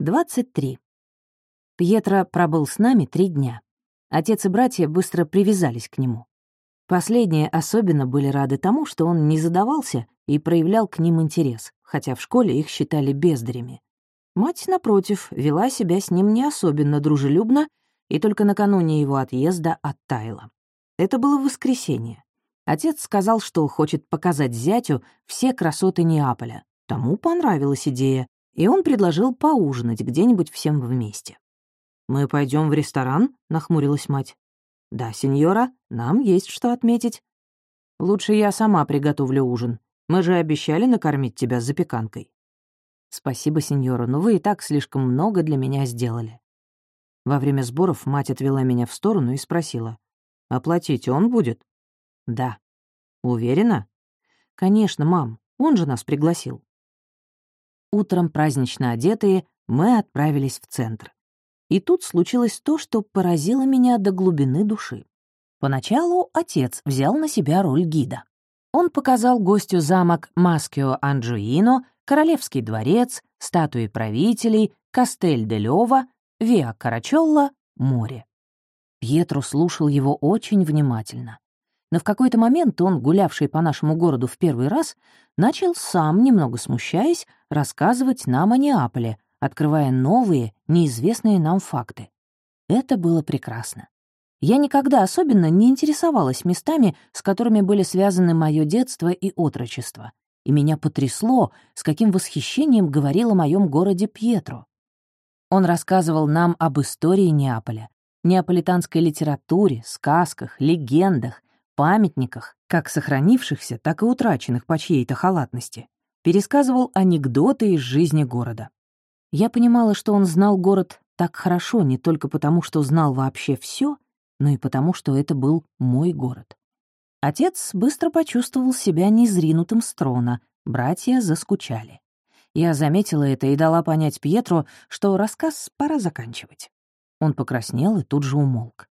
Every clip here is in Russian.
23. Пьетро пробыл с нами три дня. Отец и братья быстро привязались к нему. Последние особенно были рады тому, что он не задавался и проявлял к ним интерес, хотя в школе их считали бездарями. Мать, напротив, вела себя с ним не особенно дружелюбно и только накануне его отъезда оттаяла. Это было воскресенье. Отец сказал, что хочет показать зятю все красоты Неаполя. Тому понравилась идея, и он предложил поужинать где-нибудь всем вместе. «Мы пойдем в ресторан?» — нахмурилась мать. «Да, сеньора, нам есть что отметить. Лучше я сама приготовлю ужин. Мы же обещали накормить тебя запеканкой». «Спасибо, сеньора, но вы и так слишком много для меня сделали». Во время сборов мать отвела меня в сторону и спросила. «Оплатить он будет?» «Да». «Уверена?» «Конечно, мам, он же нас пригласил». Утром, празднично одетые, мы отправились в центр. И тут случилось то, что поразило меня до глубины души. Поначалу отец взял на себя роль гида. Он показал гостю замок Маскио Анджуино, Королевский дворец, статуи правителей, Кастель де Лёва, Виа Карачелла, море. Пьетро слушал его очень внимательно но в какой-то момент он, гулявший по нашему городу в первый раз, начал сам, немного смущаясь, рассказывать нам о Неаполе, открывая новые, неизвестные нам факты. Это было прекрасно. Я никогда особенно не интересовалась местами, с которыми были связаны мое детство и отрочество, и меня потрясло, с каким восхищением говорил о моем городе Пьетро. Он рассказывал нам об истории Неаполя, неаполитанской литературе, сказках, легендах, памятниках, как сохранившихся, так и утраченных по чьей-то халатности, пересказывал анекдоты из жизни города. Я понимала, что он знал город так хорошо не только потому, что знал вообще все, но и потому, что это был мой город. Отец быстро почувствовал себя незринутым с трона, братья заскучали. Я заметила это и дала понять Пьетро, что рассказ пора заканчивать. Он покраснел и тут же умолк.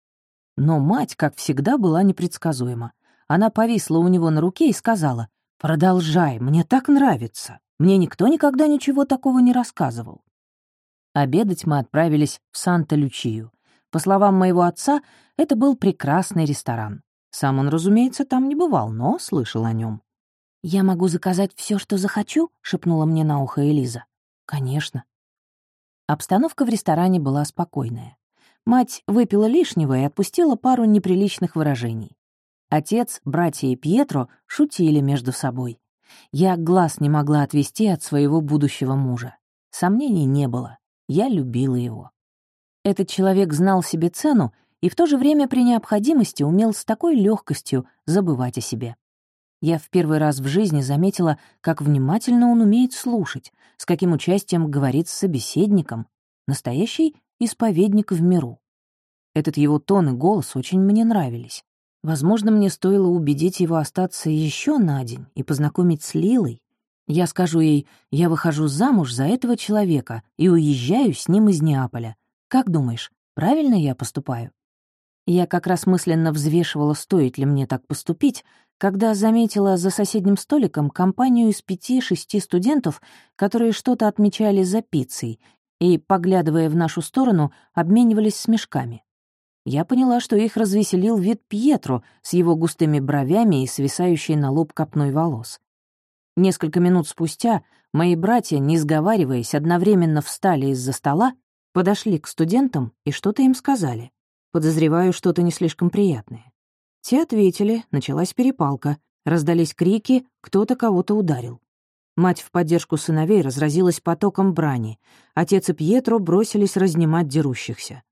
Но мать, как всегда, была непредсказуема. Она повисла у него на руке и сказала, «Продолжай, мне так нравится. Мне никто никогда ничего такого не рассказывал». Обедать мы отправились в Санта-Лючию. По словам моего отца, это был прекрасный ресторан. Сам он, разумеется, там не бывал, но слышал о нем. «Я могу заказать все, что захочу?» — шепнула мне на ухо Элиза. «Конечно». Обстановка в ресторане была спокойная. Мать выпила лишнего и отпустила пару неприличных выражений. Отец, братья и Пьетро шутили между собой. Я глаз не могла отвести от своего будущего мужа. Сомнений не было. Я любила его. Этот человек знал себе цену и в то же время при необходимости умел с такой легкостью забывать о себе. Я в первый раз в жизни заметила, как внимательно он умеет слушать, с каким участием говорит с собеседником. Настоящий исповедник в миру. Этот его тон и голос очень мне нравились. Возможно, мне стоило убедить его остаться еще на день и познакомить с Лилой. Я скажу ей, я выхожу замуж за этого человека и уезжаю с ним из Неаполя. Как думаешь, правильно я поступаю? Я как раз мысленно взвешивала, стоит ли мне так поступить, когда заметила за соседним столиком компанию из пяти-шести студентов, которые что-то отмечали за пиццей и, поглядывая в нашу сторону, обменивались смешками. Я поняла, что их развеселил вид Пьетро с его густыми бровями и свисающей на лоб копной волос. Несколько минут спустя мои братья, не сговариваясь, одновременно встали из-за стола, подошли к студентам и что-то им сказали. Подозреваю, что-то не слишком приятное. Те ответили, началась перепалка, раздались крики, кто-то кого-то ударил. Мать в поддержку сыновей разразилась потоком брани. Отец и Пьетро бросились разнимать дерущихся.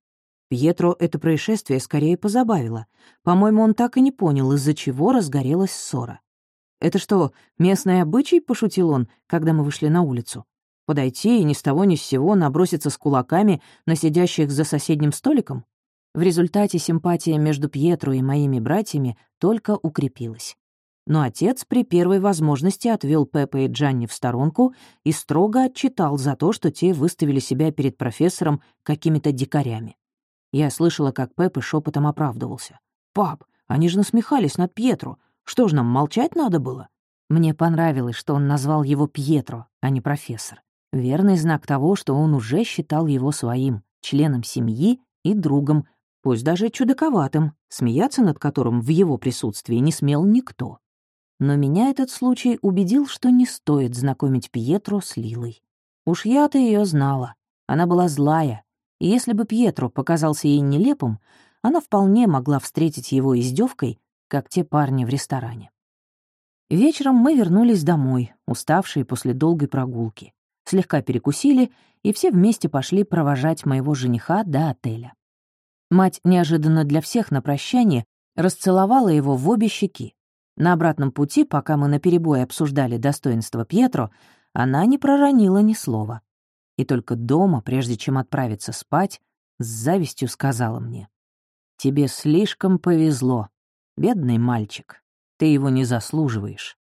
Пьетро это происшествие скорее позабавило. По-моему, он так и не понял, из-за чего разгорелась ссора. «Это что, местный обычай?» — пошутил он, когда мы вышли на улицу. «Подойти и ни с того ни с сего наброситься с кулаками на сидящих за соседним столиком?» В результате симпатия между Пьетро и моими братьями только укрепилась но отец при первой возможности отвел Пеппа и Джанни в сторонку и строго отчитал за то, что те выставили себя перед профессором какими-то дикарями. Я слышала, как Пеппа шепотом оправдывался. «Пап, они же насмехались над Пьетро. Что ж, нам молчать надо было?» Мне понравилось, что он назвал его Пьетро, а не профессор. Верный знак того, что он уже считал его своим, членом семьи и другом, пусть даже чудаковатым, смеяться над которым в его присутствии не смел никто. Но меня этот случай убедил, что не стоит знакомить Пьетро с Лилой. Уж я-то ее знала. Она была злая, и если бы Пьетро показался ей нелепым, она вполне могла встретить его издевкой, как те парни в ресторане. Вечером мы вернулись домой, уставшие после долгой прогулки. Слегка перекусили, и все вместе пошли провожать моего жениха до отеля. Мать неожиданно для всех на прощание расцеловала его в обе щеки. На обратном пути, пока мы наперебой обсуждали достоинство Пьетро, она не проронила ни слова. И только дома, прежде чем отправиться спать, с завистью сказала мне. «Тебе слишком повезло, бедный мальчик. Ты его не заслуживаешь.